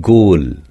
قول.